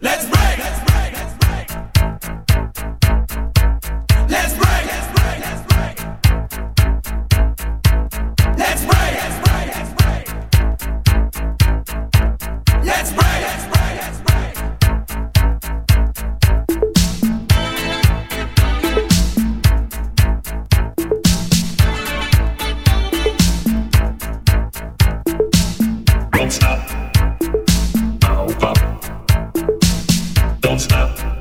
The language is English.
Let's bouncing up.